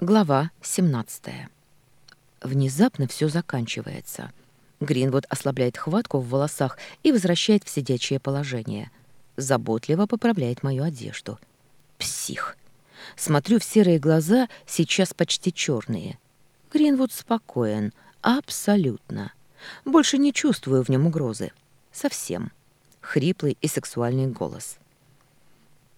Глава 17. Внезапно все заканчивается. Гринвуд ослабляет хватку в волосах и возвращает в сидячее положение. Заботливо поправляет мою одежду. Псих. Смотрю в серые глаза, сейчас почти черные. Гринвуд спокоен, абсолютно. Больше не чувствую в нем угрозы. Совсем. Хриплый и сексуальный голос.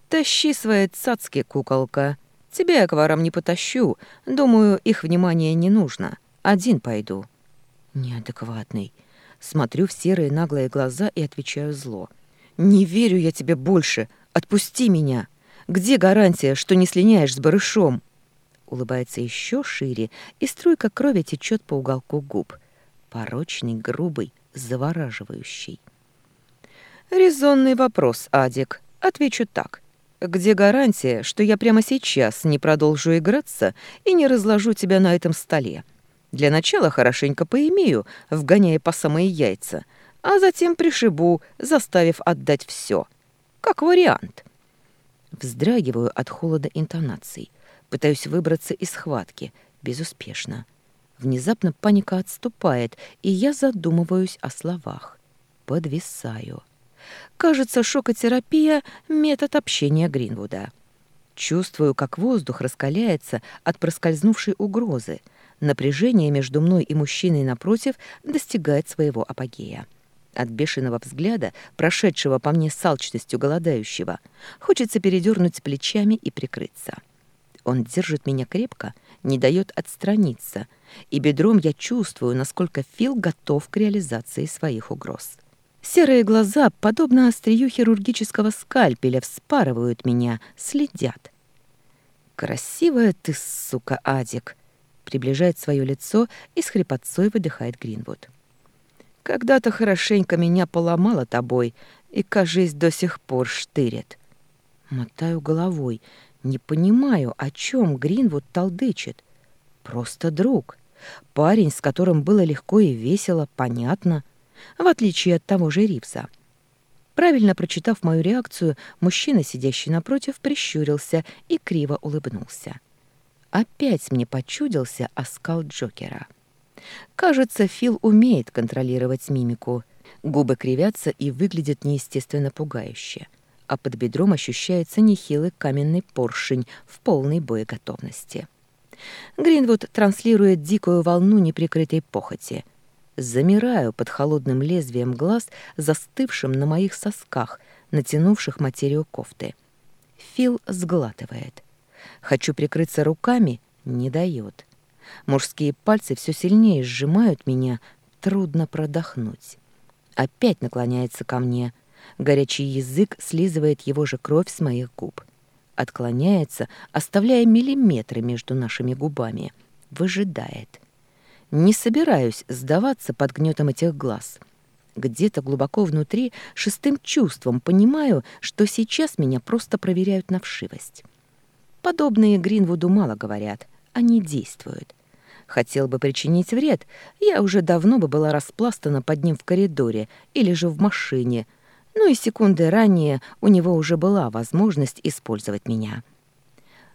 «Тащи свои цацки, куколка!» К ворам не потащу. Думаю, их внимание не нужно. Один пойду». Неадекватный. Смотрю в серые наглые глаза и отвечаю зло. «Не верю я тебе больше. Отпусти меня. Где гарантия, что не слиняешь с барышом?» Улыбается еще шире, и струйка крови течет по уголку губ. Порочный, грубый, завораживающий. «Резонный вопрос, Адик. Отвечу так. Где гарантия, что я прямо сейчас не продолжу играться и не разложу тебя на этом столе? Для начала хорошенько поимею, вгоняя по самые яйца, а затем пришибу, заставив отдать все. Как вариант. Вздрагиваю от холода интонаций. Пытаюсь выбраться из схватки. Безуспешно. Внезапно паника отступает, и я задумываюсь о словах. Подвисаю. Кажется, шокотерапия — метод общения Гринвуда. Чувствую, как воздух раскаляется от проскользнувшей угрозы. Напряжение между мной и мужчиной напротив достигает своего апогея. От бешеного взгляда, прошедшего по мне с алчностью голодающего, хочется передернуть плечами и прикрыться. Он держит меня крепко, не дает отстраниться, и бедром я чувствую, насколько Фил готов к реализации своих угроз. Серые глаза, подобно острию хирургического скальпеля, вспарывают меня, следят. «Красивая ты, сука, Адик!» Приближает свое лицо и с хрипотцой выдыхает Гринвуд. «Когда-то хорошенько меня поломала тобой, и, кажись, до сих пор штырит». Мотаю головой, не понимаю, о чем Гринвуд толдычит. Просто друг. Парень, с которым было легко и весело, понятно — в отличие от того же Ривза. Правильно прочитав мою реакцию, мужчина, сидящий напротив, прищурился и криво улыбнулся. Опять мне почудился оскал Джокера. Кажется, Фил умеет контролировать мимику. Губы кривятся и выглядят неестественно пугающе, а под бедром ощущается нехилый каменный поршень в полной боеготовности. Гринвуд транслирует дикую волну неприкрытой похоти — Замираю под холодным лезвием глаз, застывшим на моих сосках, натянувших материю кофты. Фил сглатывает. Хочу прикрыться руками — не дает. Мужские пальцы все сильнее сжимают меня, трудно продохнуть. Опять наклоняется ко мне. Горячий язык слизывает его же кровь с моих губ. Отклоняется, оставляя миллиметры между нашими губами. Выжидает. Не собираюсь сдаваться под гнетом этих глаз. Где-то глубоко внутри шестым чувством понимаю, что сейчас меня просто проверяют на вшивость. Подобные Гринвуду мало говорят, они действуют. Хотел бы причинить вред, я уже давно бы была распластана под ним в коридоре или же в машине, ну и секунды ранее у него уже была возможность использовать меня.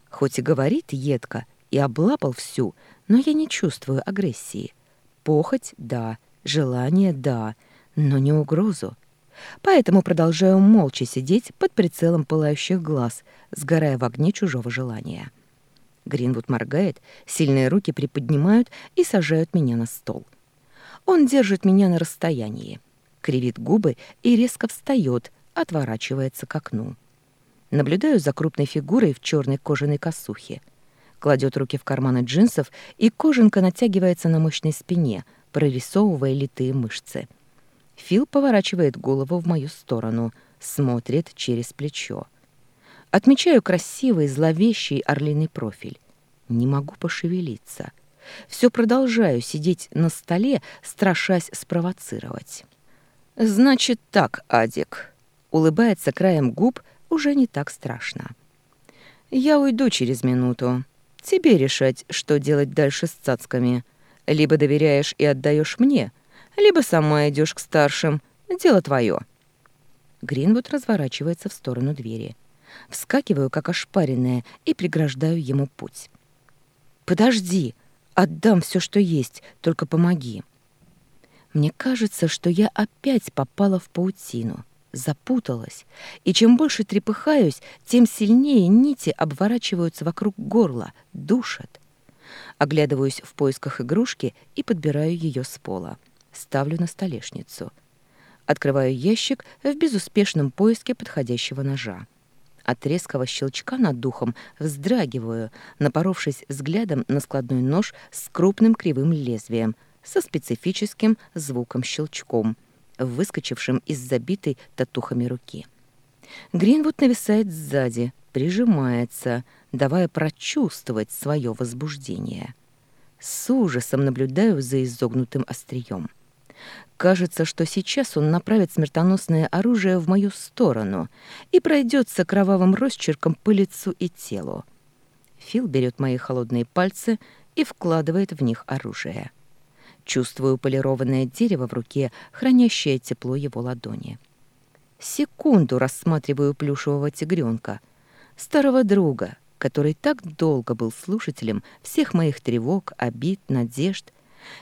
Хоть и говорит едко и облапал всю, но я не чувствую агрессии. Похоть — да, желание — да, но не угрозу. Поэтому продолжаю молча сидеть под прицелом пылающих глаз, сгорая в огне чужого желания. Гринвуд моргает, сильные руки приподнимают и сажают меня на стол. Он держит меня на расстоянии, кривит губы и резко встает, отворачивается к окну. Наблюдаю за крупной фигурой в черной кожаной косухе — кладет руки в карманы джинсов, и кожанка натягивается на мощной спине, прорисовывая литые мышцы. Фил поворачивает голову в мою сторону, смотрит через плечо. Отмечаю красивый, зловещий орлиный профиль. Не могу пошевелиться. Все продолжаю сидеть на столе, страшась спровоцировать. «Значит так, Адик», — улыбается краем губ, уже не так страшно. «Я уйду через минуту. Тебе решать, что делать дальше с цацками. Либо доверяешь и отдаешь мне, либо сама идешь к старшим. Дело твое. Гринвуд разворачивается в сторону двери. Вскакиваю, как ошпаренная, и преграждаю ему путь. Подожди, отдам все, что есть, только помоги. Мне кажется, что я опять попала в паутину, запуталась, и чем больше трепыхаюсь, тем сильнее нити обворачиваются вокруг горла, душат. Оглядываюсь в поисках игрушки и подбираю ее с пола. Ставлю на столешницу. Открываю ящик в безуспешном поиске подходящего ножа. От резкого щелчка над духом вздрагиваю, напоровшись взглядом на складной нож с крупным кривым лезвием, со специфическим звуком-щелчком, выскочившим из забитой татухами руки. Гринвуд нависает сзади, прижимается, давая прочувствовать свое возбуждение. С ужасом наблюдаю за изогнутым острием. Кажется, что сейчас он направит смертоносное оружие в мою сторону и пройдется кровавым росчерком по лицу и телу. Фил берет мои холодные пальцы и вкладывает в них оружие. Чувствую полированное дерево в руке, хранящее тепло его ладони. Секунду рассматриваю плюшевого тигренка, старого друга, который так долго был слушателем всех моих тревог, обид, надежд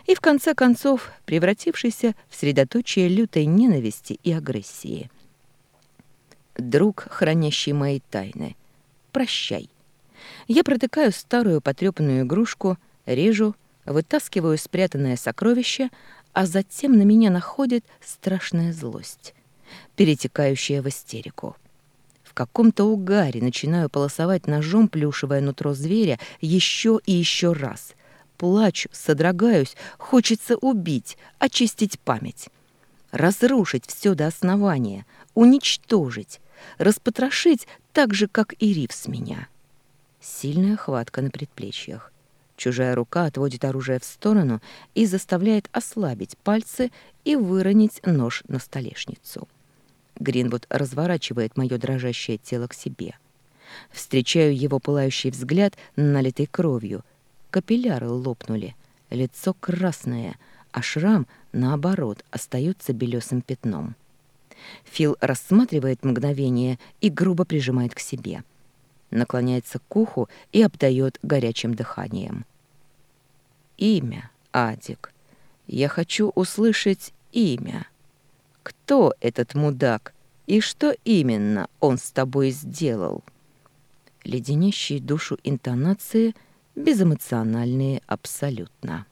и, в конце концов, превратившийся в средоточие лютой ненависти и агрессии. Друг, хранящий мои тайны, прощай. Я протыкаю старую потрёпанную игрушку, режу, вытаскиваю спрятанное сокровище, а затем на меня находит страшная злость, перетекающая в истерику. В каком-то угаре начинаю полосовать ножом плюшевое нутро зверя еще и еще раз — плачу, содрогаюсь, хочется убить, очистить память. Разрушить все до основания, уничтожить, распотрошить так же, как и риф с меня. Сильная хватка на предплечьях. Чужая рука отводит оружие в сторону и заставляет ослабить пальцы и выронить нож на столешницу. Гринвуд разворачивает мое дрожащее тело к себе. Встречаю его пылающий взгляд, налитый кровью — Капилляры лопнули, лицо красное, а шрам, наоборот, остается белесым пятном. Фил рассматривает мгновение и грубо прижимает к себе. Наклоняется к уху и обдает горячим дыханием. «Имя, Адик. Я хочу услышать имя. Кто этот мудак и что именно он с тобой сделал?» Леденящие душу интонации — безэмоциональные абсолютно.